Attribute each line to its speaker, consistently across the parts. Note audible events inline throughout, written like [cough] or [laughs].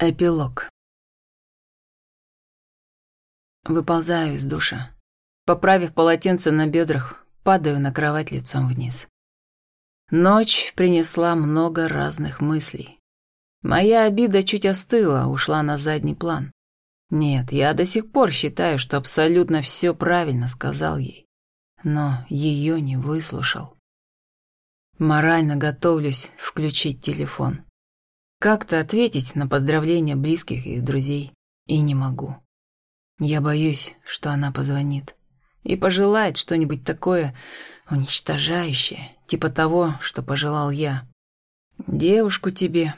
Speaker 1: Эпилог. Выползаю из душа. Поправив полотенце на бедрах, падаю на кровать лицом вниз. Ночь принесла много разных мыслей. Моя обида чуть остыла, ушла на задний план. Нет, я до сих пор считаю, что абсолютно все правильно сказал ей. Но ее не выслушал. Морально готовлюсь включить телефон. Как-то ответить на поздравления близких и друзей и не могу. Я боюсь, что она позвонит и пожелает что-нибудь такое уничтожающее, типа того, что пожелал я. Девушку тебе,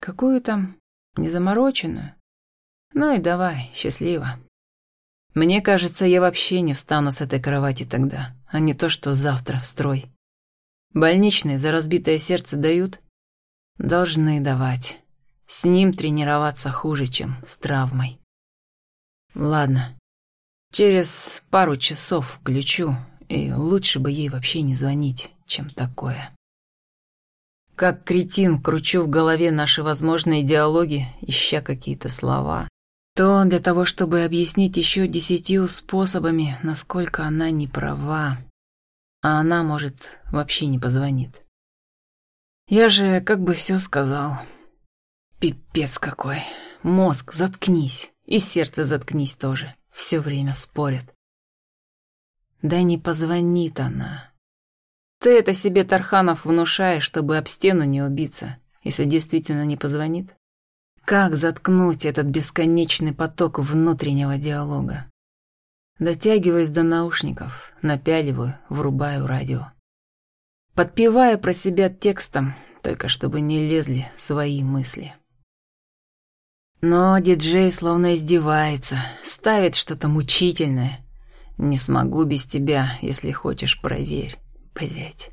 Speaker 1: какую там, незамороченную. Ну и давай, счастливо. Мне кажется, я вообще не встану с этой кровати тогда, а не то, что завтра в строй. Больничные за разбитое сердце дают? Должны давать. С ним тренироваться хуже, чем с травмой. Ладно. Через пару часов включу, и лучше бы ей вообще не звонить, чем такое. Как кретин кручу в голове наши возможные диалоги, ища какие-то слова. То для того, чтобы объяснить еще десятью способами, насколько она не права. А она, может, вообще не позвонит. Я же как бы все сказал. Пипец какой. Мозг, заткнись. И сердце заткнись тоже. Все время спорят. Да не позвонит она. Ты это себе, Тарханов, внушаешь, чтобы об стену не убиться, если действительно не позвонит? Как заткнуть этот бесконечный поток внутреннего диалога? Дотягиваюсь до наушников, напяливаю, врубаю радио. Подпевая про себя текстом, только чтобы не лезли свои мысли. Но диджей словно издевается, ставит что-то мучительное. Не смогу без тебя, если хочешь, проверь. Блять.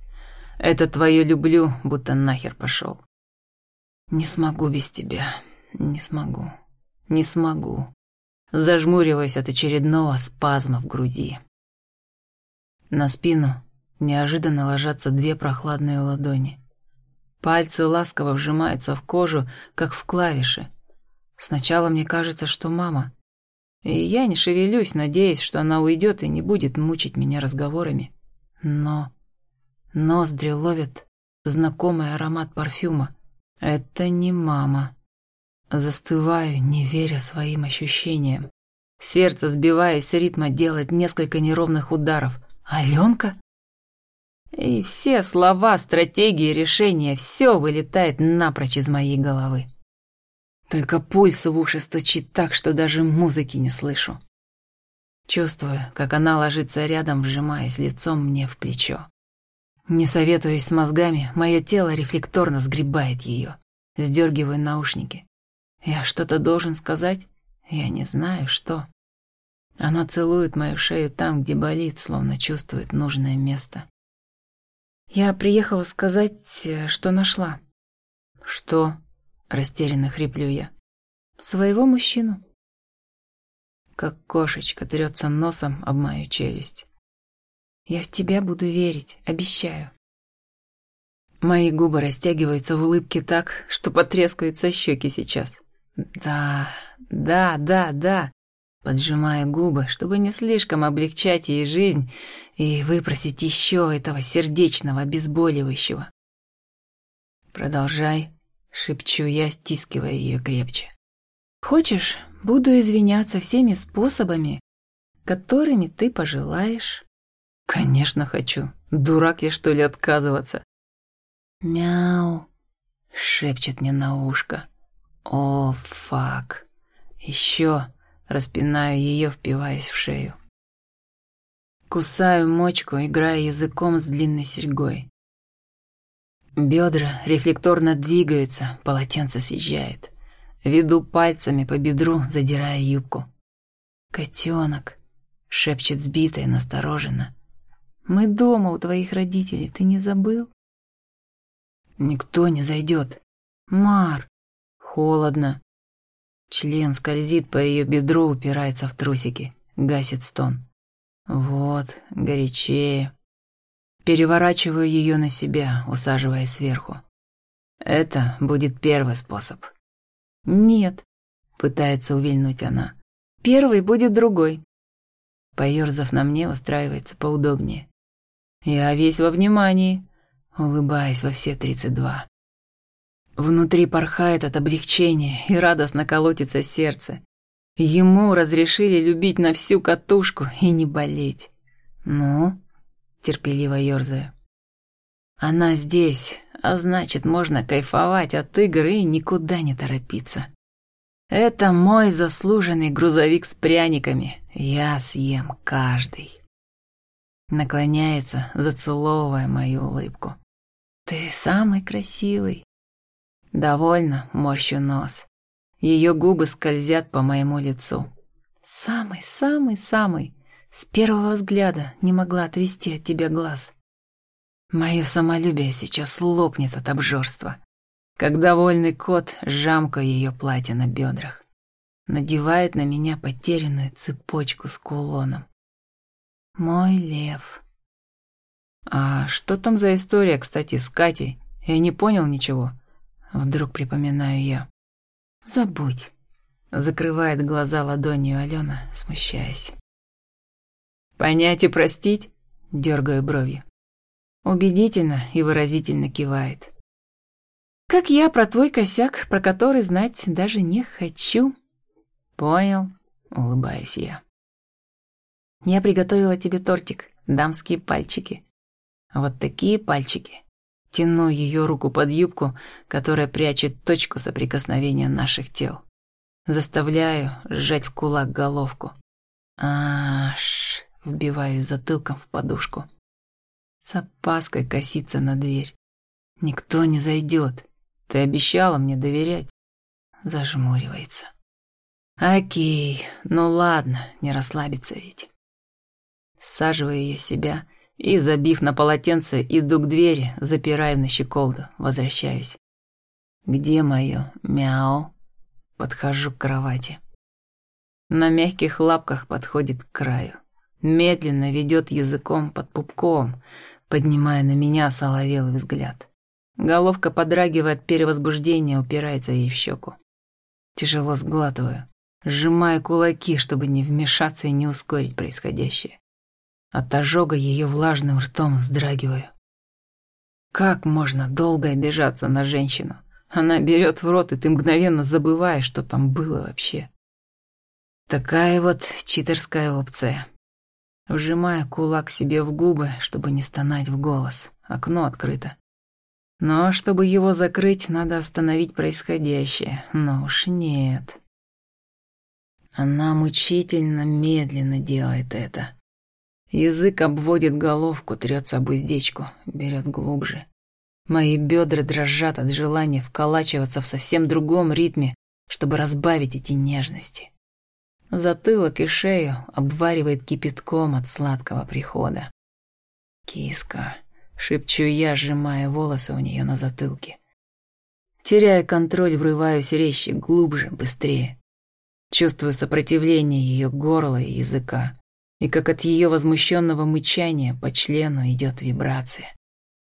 Speaker 1: Это твое люблю, будто нахер пошел. Не смогу без тебя. Не смогу. Не смогу. Зажмуриваясь от очередного спазма в груди. На спину неожиданно ложатся две прохладные ладони. Пальцы ласково вжимаются в кожу, как в клавиши. Сначала мне кажется, что мама. И я не шевелюсь, надеясь, что она уйдет и не будет мучить меня разговорами. Но ноздри ловят знакомый аромат парфюма. Это не мама. Застываю, не веря своим ощущениям. Сердце, сбиваясь с ритма, делает несколько неровных ударов. «Аленка?» И все слова, стратегии, решения, все вылетает напрочь из моей головы. Только пульс в уши стучит так, что даже музыки не слышу. Чувствую, как она ложится рядом, вжимаясь лицом мне в плечо. Не советуясь с мозгами, мое тело рефлекторно сгребает ее. Сдергиваю наушники. Я что-то должен сказать? Я не знаю, что. Она целует мою шею там, где болит, словно чувствует нужное место. Я приехала сказать, э, что нашла. Что? Растерянно хриплю я. Своего мужчину. Как кошечка трется носом об мою челюсть. Я в тебя буду верить, обещаю. Мои губы растягиваются в улыбке так, что потрескаются щеки сейчас. Да, да, да, да поджимая губы, чтобы не слишком облегчать ей жизнь и выпросить еще этого сердечного обезболивающего. «Продолжай», — шепчу я, стискивая ее крепче. «Хочешь, буду извиняться всеми способами, которыми ты пожелаешь?» «Конечно хочу. Дурак я, что ли, отказываться?» «Мяу», — шепчет мне на ушко. «О, фак. Еще Распинаю ее, впиваясь в шею. Кусаю мочку, играя языком с длинной серьгой. Бедра рефлекторно двигаются, полотенце съезжает. Веду пальцами по бедру, задирая юбку. «Котенок», — шепчет сбитая, настороженно. «Мы дома у твоих родителей, ты не забыл?» «Никто не зайдет. Мар, холодно. Член скользит по ее бедру, упирается в трусики, гасит стон. Вот, горячее. Переворачиваю ее на себя, усаживая сверху. Это будет первый способ. «Нет», — пытается увильнуть она. «Первый будет другой». Поёрзав на мне, устраивается поудобнее. Я весь во внимании, улыбаясь во все тридцать два. Внутри порхает от облегчения и радостно колотится сердце. Ему разрешили любить на всю катушку и не болеть. «Ну?» — терпеливо ёрзаю. «Она здесь, а значит, можно кайфовать от игр и никуда не торопиться. Это мой заслуженный грузовик с пряниками. Я съем каждый». Наклоняется, зацеловывая мою улыбку. «Ты самый красивый». Довольно морщу нос. Ее губы скользят по моему лицу. Самый, самый, самый. С первого взгляда не могла отвести от тебя глаз. Мое самолюбие сейчас лопнет от обжорства. Как довольный кот, жамка ее платье на бедрах. Надевает на меня потерянную цепочку с кулоном. Мой лев. А что там за история, кстати, с Катей? Я не понял ничего. Вдруг припоминаю я. Забудь. Закрывает глаза ладонью Алена, смущаясь. Понять и простить? Дергаю бровью. Убедительно и выразительно кивает. Как я про твой косяк, про который знать даже не хочу. Понял, улыбаюсь я. Я приготовила тебе тортик, дамские пальчики. Вот такие пальчики Тяну ее руку под юбку, которая прячет точку соприкосновения наших тел. Заставляю сжать в кулак головку. Аж вбиваюсь затылком в подушку. С опаской косится на дверь. Никто не зайдет. Ты обещала мне доверять. Зажмуривается. Окей, ну ладно, не расслабиться ведь. Саживаю ее себя и, забив на полотенце, иду к двери, запираю на щеколду, возвращаюсь. «Где мое? Мяу?» Подхожу к кровати. На мягких лапках подходит к краю. Медленно ведет языком под пупком, поднимая на меня соловелый взгляд. Головка подрагивает перевозбуждения, упирается ей в щеку. Тяжело сглатываю, сжимая кулаки, чтобы не вмешаться и не ускорить происходящее. От ожога ее влажным ртом вздрагиваю. Как можно долго обижаться на женщину? Она берет в рот, и ты мгновенно забываешь, что там было вообще. Такая вот читерская опция. Вжимая кулак себе в губы, чтобы не стонать в голос. Окно открыто. Но чтобы его закрыть, надо остановить происходящее. Но уж нет. Она мучительно медленно делает это. Язык обводит головку, трется об уздечку, берет глубже. Мои бедра дрожат от желания вколачиваться в совсем другом ритме, чтобы разбавить эти нежности. Затылок и шею обваривает кипятком от сладкого прихода. «Киска», — шепчу я, сжимая волосы у нее на затылке. Теряя контроль, врываюсь резче, глубже, быстрее. Чувствую сопротивление ее горла и языка и как от ее возмущенного мычания по члену идет вибрация.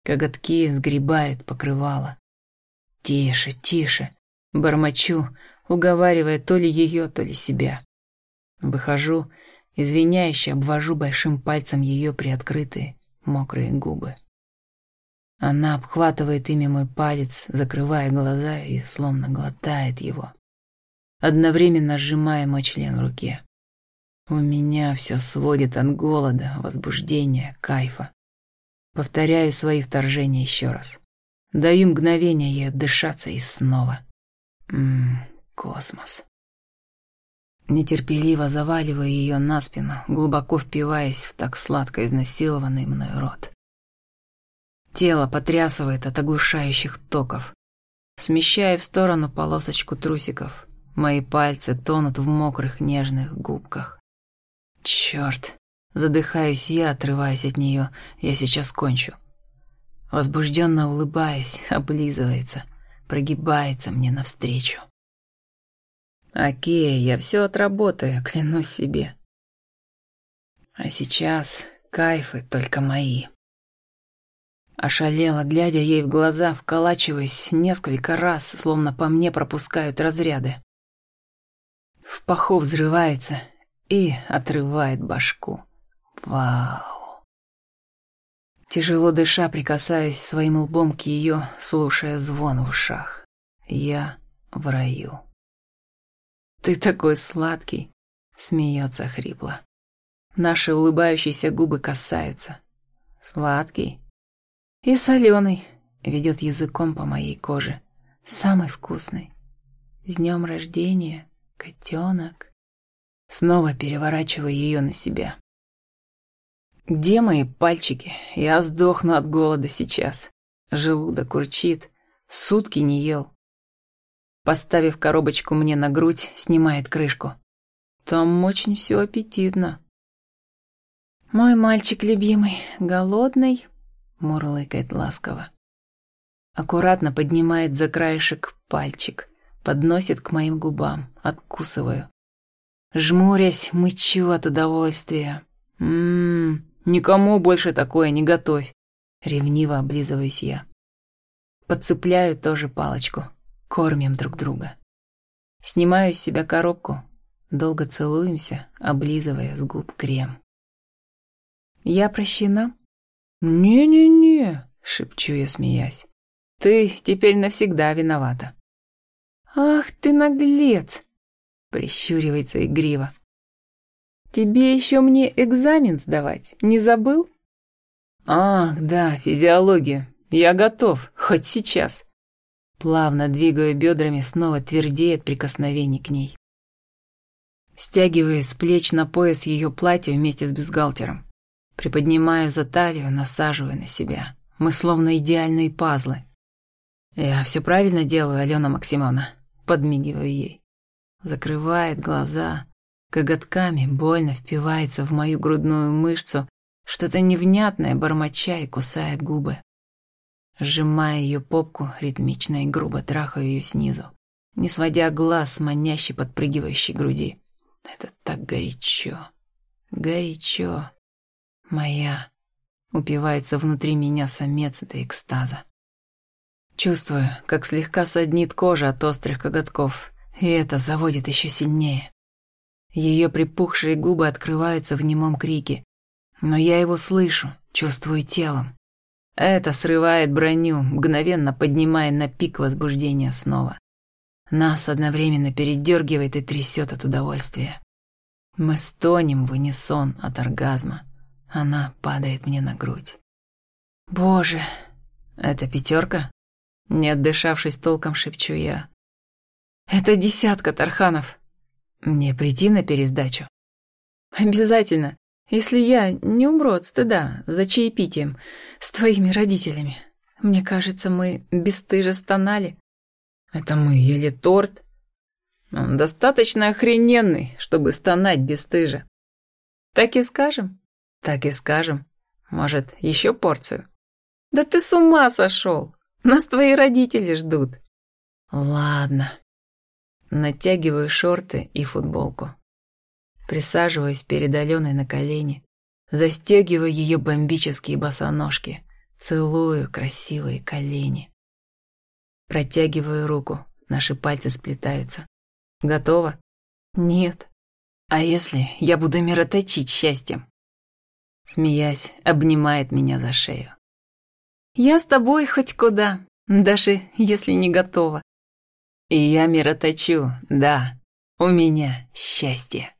Speaker 1: Коготки сгребают покрывало. «Тише, тише!» Бормочу, уговаривая то ли ее, то ли себя. Выхожу, извиняюще обвожу большим пальцем ее приоткрытые, мокрые губы. Она обхватывает ими мой палец, закрывая глаза и словно глотает его, одновременно сжимая мой член в руке. У меня все сводит от голода, возбуждения, кайфа. Повторяю свои вторжения еще раз. Даю мгновение ей отдышаться и снова. Ммм, космос. Нетерпеливо заваливаю ее на спину, глубоко впиваясь в так сладко изнасилованный мной рот. Тело потрясывает от оглушающих токов. Смещаю в сторону полосочку трусиков. Мои пальцы тонут в мокрых нежных губках. Черт, задыхаюсь я, отрываясь от нее. Я сейчас кончу. Возбужденно улыбаясь, [laughs] облизывается, прогибается мне навстречу. Окей, я все отработаю, [laughs] клянусь себе. А сейчас кайфы только мои. Ошалела, глядя ей в глаза, вколачиваясь несколько раз, словно по мне пропускают разряды. В паху взрывается и отрывает башку. Вау. Тяжело дыша, прикасаясь своим лбом к ее, слушая звон в ушах. Я в раю. «Ты такой сладкий!» — смеется хрипло. Наши улыбающиеся губы касаются. «Сладкий?» «И соленый!» — ведет языком по моей коже. «Самый вкусный!» «С днем рождения, котенок!» Снова переворачиваю ее на себя. Где мои пальчики? Я сдохну от голода сейчас. Желудок урчит. Сутки не ел. Поставив коробочку мне на грудь, снимает крышку. Там очень все аппетитно. «Мой мальчик любимый, голодный?» — мурлыкает ласково. Аккуратно поднимает за краешек пальчик, подносит к моим губам, откусываю. Жмурясь, мычу от удовольствия. Ммм, никому больше такое не готовь. Ревниво облизываюсь я. Подцепляю тоже палочку. Кормим друг друга. Снимаю с себя коробку. Долго целуемся, облизывая с губ крем. «Я прощена?» «Не-не-не», — шепчу я, смеясь. «Ты теперь навсегда виновата». «Ах ты наглец!» — прищуривается игриво. «Тебе еще мне экзамен сдавать, не забыл?» «Ах, да, физиология. Я готов, хоть сейчас». Плавно двигая бедрами, снова твердеет прикосновение к ней. Стягивая с плеч на пояс ее платье вместе с бюстгальтером. Приподнимаю за талию, насаживая на себя. Мы словно идеальные пазлы. «Я все правильно делаю, Алена Максимовна», — подмигиваю ей. Закрывает глаза, коготками больно впивается в мою грудную мышцу, что-то невнятное, бормоча и кусая губы. Сжимая ее попку, ритмично и грубо трахаю ее снизу, не сводя глаз с манящей подпрыгивающей груди. Это так горячо, горячо. Моя. Упивается внутри меня самец этой экстаза. Чувствую, как слегка саднит кожа от острых коготков, и это заводит еще сильнее. Ее припухшие губы открываются в немом крике, но я его слышу, чувствую телом. Это срывает броню, мгновенно поднимая на пик возбуждения снова. Нас одновременно передергивает и трясет от удовольствия. Мы стонем в унисон от оргазма. Она падает мне на грудь. «Боже, это пятерка?» Не отдышавшись толком, шепчу я. «Это десятка, Тарханов. Мне прийти на пересдачу?» «Обязательно. Если я не умру от стыда за чаепитием с твоими родителями. Мне кажется, мы бесстыже стонали. Это мы ели торт. Он достаточно охрененный, чтобы стонать бесстыже. Так и скажем? Так и скажем. Может, еще порцию? Да ты с ума сошел. Нас твои родители ждут. Ладно. Натягиваю шорты и футболку. Присаживаюсь перед Аленой на колени, застегиваю ее бомбические босоножки, целую красивые колени. Протягиваю руку, наши пальцы сплетаются. Готово? Нет. А если я буду мироточить счастьем? Смеясь, обнимает меня за шею. Я с тобой хоть куда, даже если не готова. И я мироточу, да, у меня счастье.